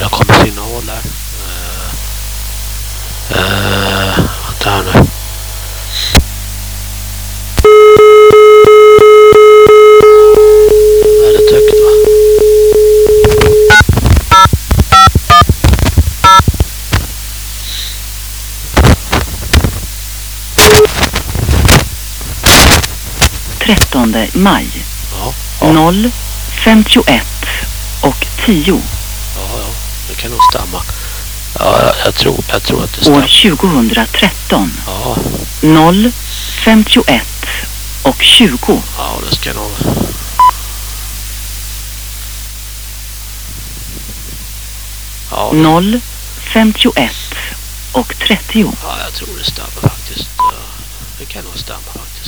det har kommit signal där. Uh, vänta här nu. maj. Ja, ja. 0, 51 och 10 kan nog stämma. Ja, jag, jag, tror, jag tror att det År stämmer. 2013. Ja, 0, 51 och 20. ja, det ska nog... Ja, 0, 51 och 30. ja, jag tror det stämmer faktiskt. Det kan nog stämma faktiskt.